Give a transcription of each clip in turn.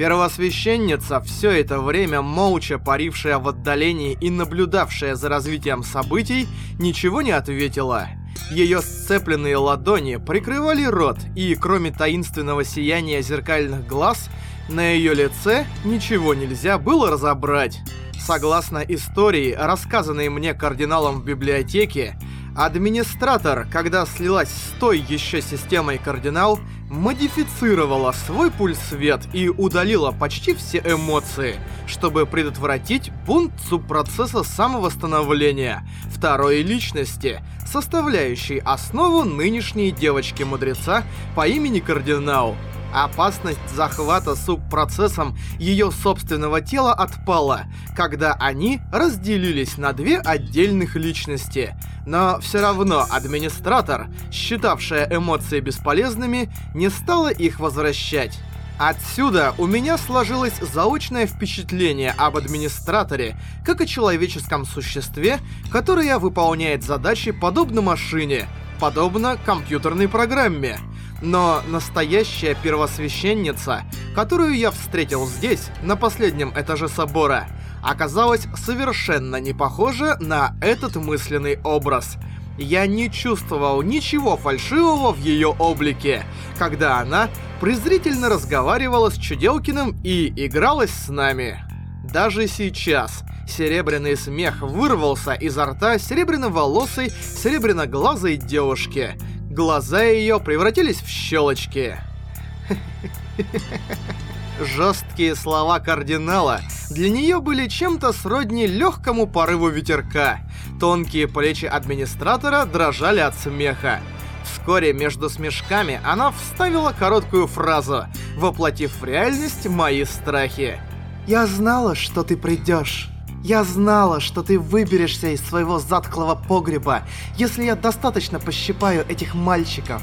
Первосвященница, все это время молча парившая в отдалении и наблюдавшая за развитием событий, ничего не ответила. Ее сцепленные ладони прикрывали рот, и кроме таинственного сияния зеркальных глаз, на ее лице ничего нельзя было разобрать. Согласно истории, рассказанной мне кардиналом в библиотеке, Администратор, когда слилась с той еще системой кардинал, модифицировала свой пульс-свет и удалила почти все эмоции, чтобы предотвратить бунт субпроцесса самовосстановления второй личности, составляющей основу нынешней девочки-мудреца по имени Кардинал. Опасность захвата субпроцессом ее собственного тела отпала, когда они разделились на две отдельных личности. Но все равно администратор, считавшая эмоции бесполезными, не стала их возвращать. Отсюда у меня сложилось заочное впечатление об администраторе, как о человеческом существе, которое выполняет задачи подобно машине, подобно компьютерной программе. Но настоящая первосвященница, которую я встретил здесь, на последнем этаже собора, оказалась совершенно не похожа на этот мысленный образ. Я не чувствовал ничего фальшивого в ее облике, когда она презрительно разговаривала с Чуделкиным и игралась с нами. Даже сейчас серебряный смех вырвался изо рта серебряно-волосой, серебряно-глазой девушки — Глаза ее превратились в щелочки. Жесткие слова кардинала для нее были чем-то сродни легкому порыву ветерка. Тонкие плечи администратора дрожали от смеха. Вскоре между смешками она вставила короткую фразу, воплотив в реальность мои страхи. «Я знала, что ты придешь». Я знала, что ты выберешься из своего затклого погреба, если я достаточно пощипаю этих мальчиков.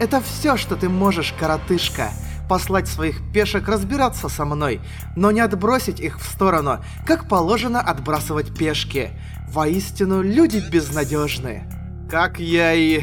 Это все, что ты можешь, коротышка. Послать своих пешек разбираться со мной, но не отбросить их в сторону, как положено отбрасывать пешки. Воистину, люди безнадежны. Как я и...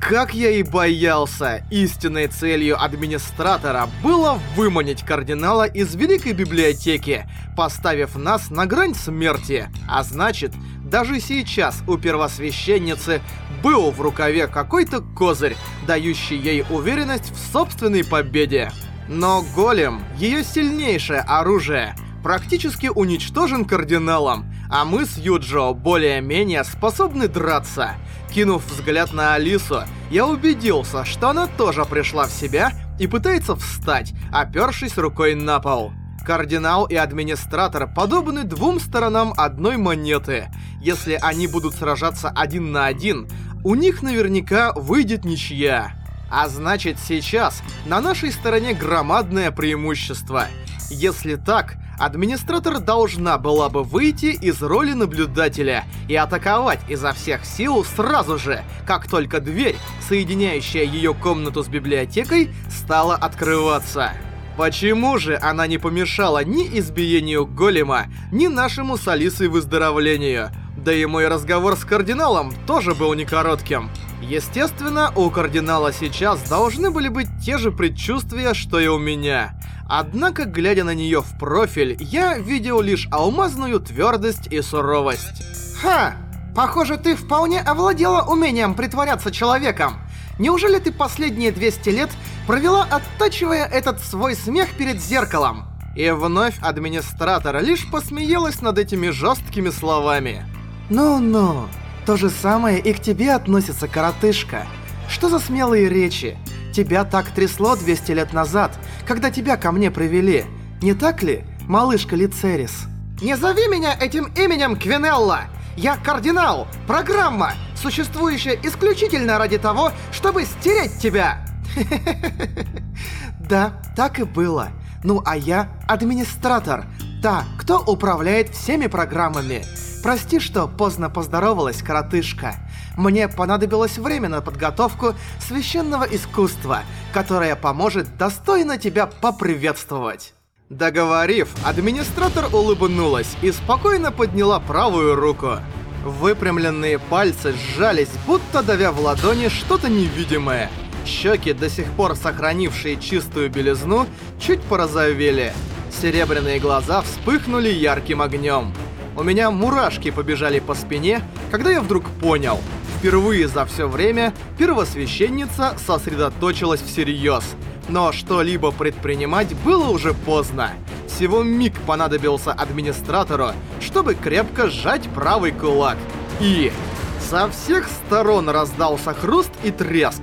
Как я и боялся, истинной целью администратора было выманить кардинала из Великой Библиотеки, поставив нас на грань смерти. А значит, даже сейчас у первосвященницы был в рукаве какой-то козырь, дающий ей уверенность в собственной победе. Но голем, ее сильнейшее оружие, практически уничтожен кардиналом, а мы с Юджо более-менее способны драться. Кинув взгляд на Алису, я убедился, что она тоже пришла в себя и пытается встать, опершись рукой на пол. Кардинал и администратор подобны двум сторонам одной монеты. Если они будут сражаться один на один, у них наверняка выйдет ничья. А значит сейчас на нашей стороне громадное преимущество. Если так, администратор должна была бы выйти из роли наблюдателя и атаковать изо всех сил сразу же, как только дверь, соединяющая ее комнату с библиотекой, стала открываться. Почему же она не помешала ни избиению голема, ни нашему с Алисой выздоровлению? Да и мой разговор с кардиналом тоже был не коротким. Естественно, у кардинала сейчас должны были быть те же предчувствия, что и у меня. Однако, глядя на нее в профиль, я видел лишь алмазную твердость и суровость. «Ха! Похоже, ты вполне овладела умением притворяться человеком. Неужели ты последние 200 лет провела, оттачивая этот свой смех перед зеркалом?» И вновь администратор лишь посмеялась над этими жесткими словами. «Ну-ну, то же самое и к тебе относится, коротышка. Что за смелые речи? Тебя так трясло 200 лет назад, когда тебя ко мне привели. Не так ли, малышка Лицерис? Не зови меня этим именем, Квинелла! Я кардинал, программа, существующая исключительно ради того, чтобы стереть тебя! Да, так и было. Ну а я администратор, та, кто управляет всеми программами. Прости, что поздно поздоровалась, коротышка. Мне понадобилось время на подготовку священного искусства, которое поможет достойно тебя поприветствовать. Договорив, администратор улыбнулась и спокойно подняла правую руку. Выпрямленные пальцы сжались, будто давя в ладони что-то невидимое. Щеки, до сих пор сохранившие чистую белизну, чуть порозовели. Серебряные глаза вспыхнули ярким огнем. У меня мурашки побежали по спине, когда я вдруг понял. Впервые за все время первосвященница сосредоточилась всерьез. Но что-либо предпринимать было уже поздно. Всего миг понадобился администратору, чтобы крепко сжать правый кулак. И... Со всех сторон раздался хруст и треск.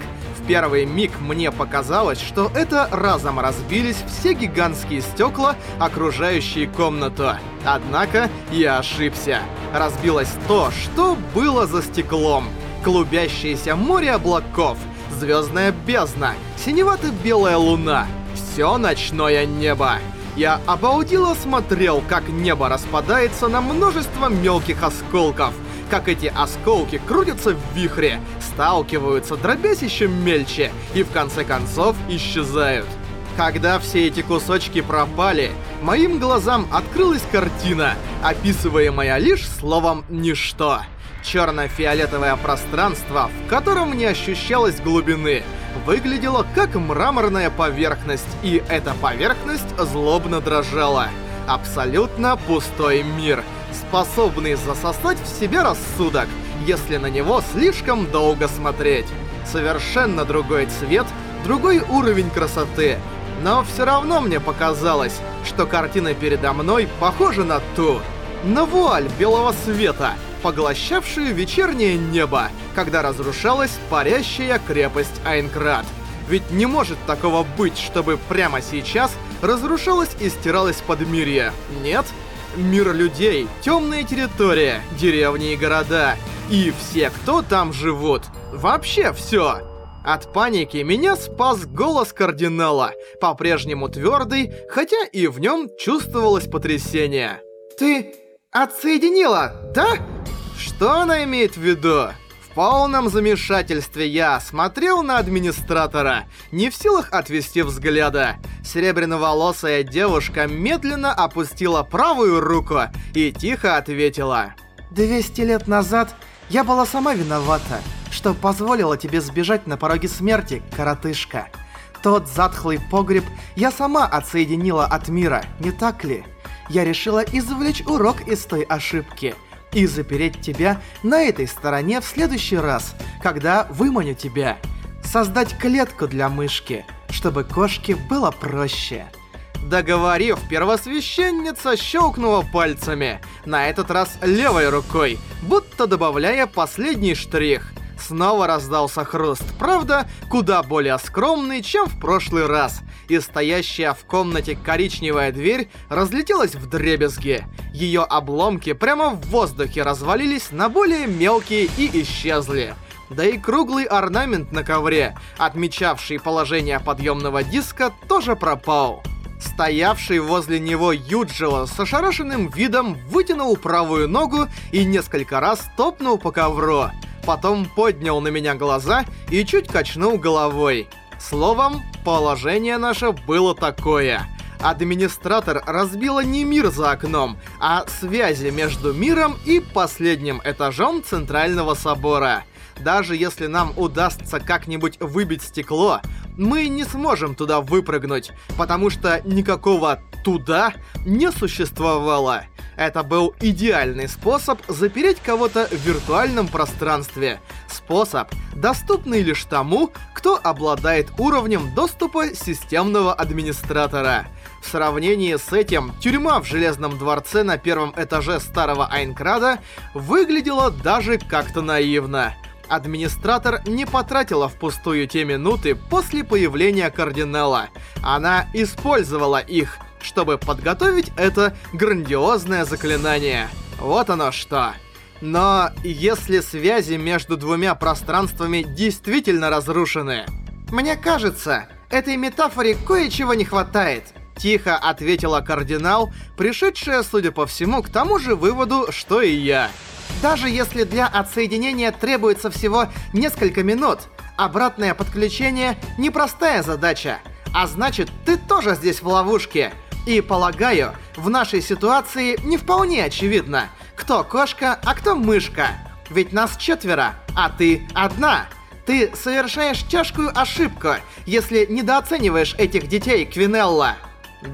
Первый миг мне показалось, что это разом разбились все гигантские стекла, окружающие комнату. Однако я ошибся. Разбилось то, что было за стеклом. Клубящееся море облаков, звездная бездна, синевато-белая луна. Все ночное небо. Я обалдело смотрел, как небо распадается на множество мелких осколков — как эти осколки крутятся в вихре, сталкиваются, дробясь еще мельче, и в конце концов исчезают. Когда все эти кусочки пропали, моим глазам открылась картина, описываемая лишь словом «ничто». Черно-фиолетовое пространство, в котором не ощущалось глубины, выглядело как мраморная поверхность, и эта поверхность злобно дрожала. Абсолютно пустой мир — способный засосать в себя рассудок, если на него слишком долго смотреть. Совершенно другой цвет, другой уровень красоты. Но все равно мне показалось, что картина передо мной похожа на ту. На вуаль белого света, поглощавшую вечернее небо, когда разрушалась парящая крепость Айнкрат. Ведь не может такого быть, чтобы прямо сейчас разрушалась и стиралась подмирье, нет? Мир людей, темная территория, деревни и города. И все, кто там живут. Вообще все. От паники меня спас голос кардинала, по-прежнему твердый, хотя и в нем чувствовалось потрясение. «Ты отсоединила, да?» Что она имеет в виду? В полном замешательстве я смотрел на администратора, не в силах отвести взгляда. Серебряноволосая девушка медленно опустила правую руку и тихо ответила. «200 лет назад я была сама виновата, что позволила тебе сбежать на пороге смерти, коротышка. Тот затхлый погреб я сама отсоединила от мира, не так ли? Я решила извлечь урок из той ошибки» и запереть тебя на этой стороне в следующий раз, когда выманю тебя. Создать клетку для мышки, чтобы кошке было проще. Договорив, первосвященница щелкнула пальцами, на этот раз левой рукой, будто добавляя последний штрих. Снова раздался хруст, правда, куда более скромный, чем в прошлый раз — и стоящая в комнате коричневая дверь разлетелась в дребезги. Ее обломки прямо в воздухе развалились на более мелкие и исчезли. Да и круглый орнамент на ковре, отмечавший положение подъемного диска, тоже пропал. Стоявший возле него Юджио с ошарашенным видом вытянул правую ногу и несколько раз топнул по ковру. Потом поднял на меня глаза и чуть качнул головой. Словом, положение наше было такое. Администратор разбила не мир за окном, а связи между миром и последним этажом Центрального Собора. Даже если нам удастся как-нибудь выбить стекло, мы не сможем туда выпрыгнуть, потому что никакого «туда» не существовало. Это был идеальный способ запереть кого-то в виртуальном пространстве. Способ, доступный лишь тому, кто обладает уровнем доступа системного администратора. В сравнении с этим, тюрьма в Железном дворце на первом этаже старого Айнкрада выглядела даже как-то наивно. Администратор не потратила впустую те минуты после появления кардинала. Она использовала их, чтобы подготовить это грандиозное заклинание. Вот оно что. Но если связи между двумя пространствами действительно разрушены... Мне кажется, этой метафоре кое-чего не хватает. Тихо ответила кардинал, пришедшая, судя по всему, к тому же выводу, что и я. Даже если для отсоединения требуется всего несколько минут, обратное подключение — непростая задача. А значит, ты тоже здесь в ловушке. И полагаю, в нашей ситуации не вполне очевидно, кто кошка, а кто мышка. Ведь нас четверо, а ты одна. Ты совершаешь тяжкую ошибку, если недооцениваешь этих детей, Квинелла.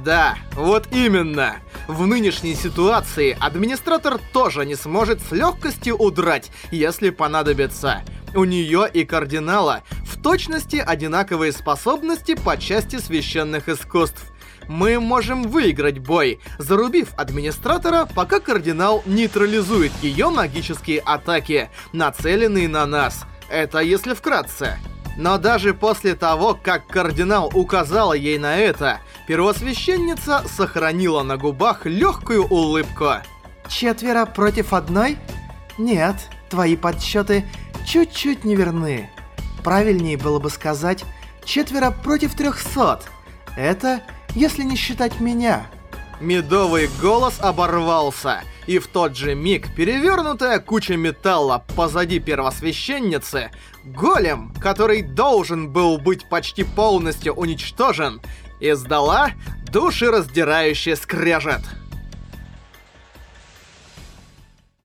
Да, вот именно. В нынешней ситуации администратор тоже не сможет с легкостью удрать, если понадобится. У нее и кардинала в точности одинаковые способности по части священных искусств. Мы можем выиграть бой, зарубив администратора, пока кардинал нейтрализует ее магические атаки, нацеленные на нас. Это если вкратце. Но даже после того, как кардинал указала ей на это, первосвященница сохранила на губах легкую улыбку. Четверо против одной? Нет, твои подсчеты чуть-чуть неверны. Правильнее было бы сказать четверо против трехсот. Это если не считать меня. Медовый голос оборвался, и в тот же миг перевернутая куча металла позади первосвященницы, голем, который должен был быть почти полностью уничтожен, издала душераздирающий скрежет.